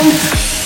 home.